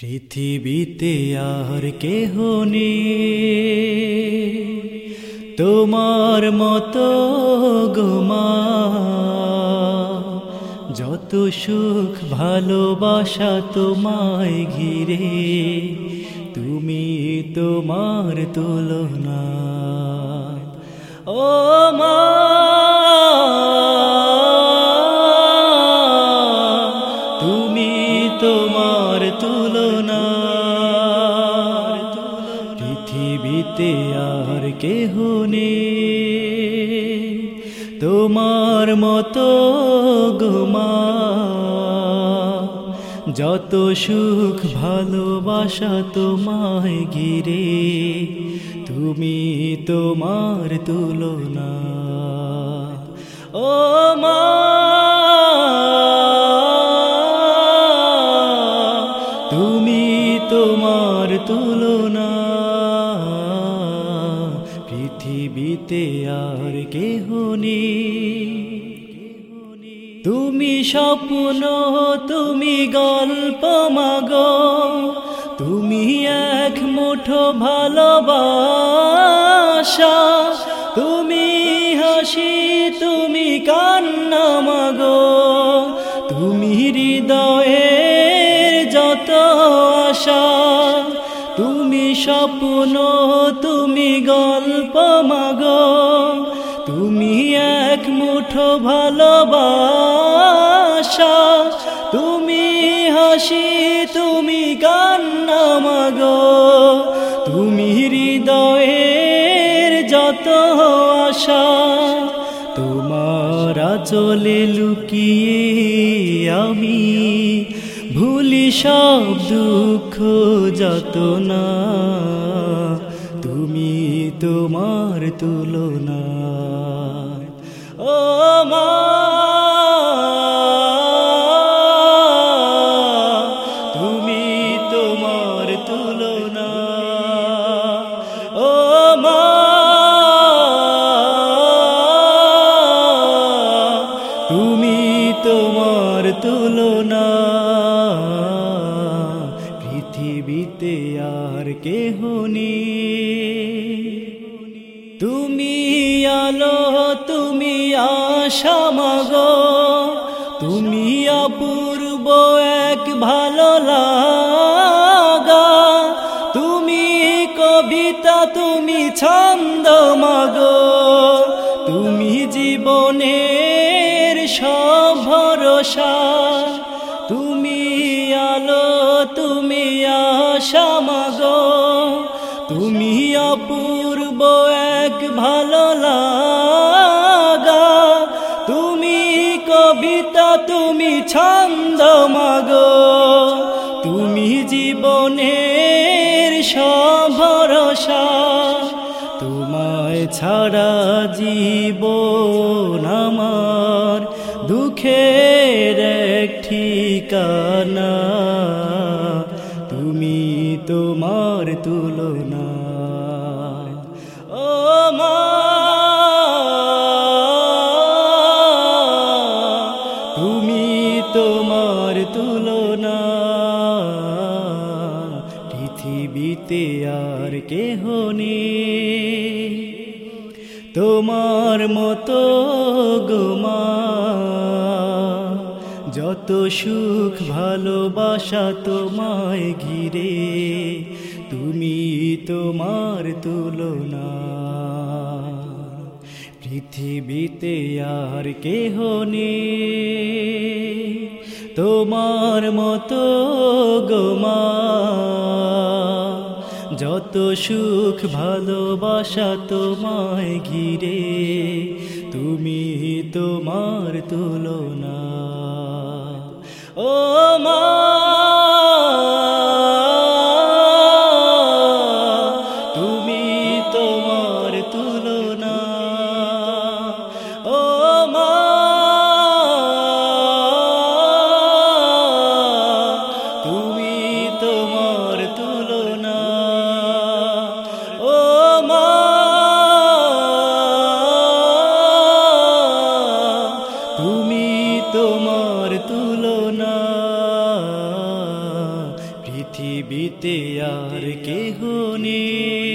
পৃথিবীতে আর কেহ তোমার মতো গোমা যত সুখ ভালোবাসা তোমায় ঘিরে, তুমি তোমার তুলনা ও মা পৃথিবীতে আর কেহ নেই। তোমার মতো গোমা যত সুখ ভালোবাসা তোমায় ঘিরে, তুমি তোমার তুলনা। ও মা পৃথিবীতে আর কেহ তুমি স্বপ্ন, তুমি গল্প মাগ, তুমি এক মুঠো ভালোবাসা। তুমি হাসি, তুমি কান্না মাগো, তুমি হৃদয়ের যত আশা। তুমি স্বপ্ন মুঠো ভালোবাসা। তুমি হাসি, তুমি কান্না মাগো। তুমি হৃদয়ের যত আশা, তোমার চলে লুকিয়ে আমি ভুলি সব দুঃখ যত না তুমি তোমার তুলনা। মা। তুমি তোমার তোমার পৃথিবীতে আর কেহ নেই। তুমি আলো আশা তুমি অপূর্ব এক ভালো লাগা। তুমি কবিতা, তুমি ছন্দ মাগো। তুমি জীবনের সব ভরসা। তুমি আলো, তুমি আশা তুমি অপূর্ব এক ভালো লাগা। ছন্দ মাগো। তুমি জীবনের সব ভরসা। তোমায় ছাড়া জীবন আমার দুঃখের ঠিকানা। তুমি তোমার তুলনা তুলনা পৃথিবীতে আর কেহ তোমার মতো গোমা যত সুখ ভালোবাসা তোমায় ঘিরে, তুমি তোমার তুলনা। পৃথিবীতে আর কেহ নেই। তোমার মতো গোমা যত সুখ ভালোবাসা তোমায় ঘিরে তুমি তোমার তুলনা পৃথিবীতে আর কেহ নেই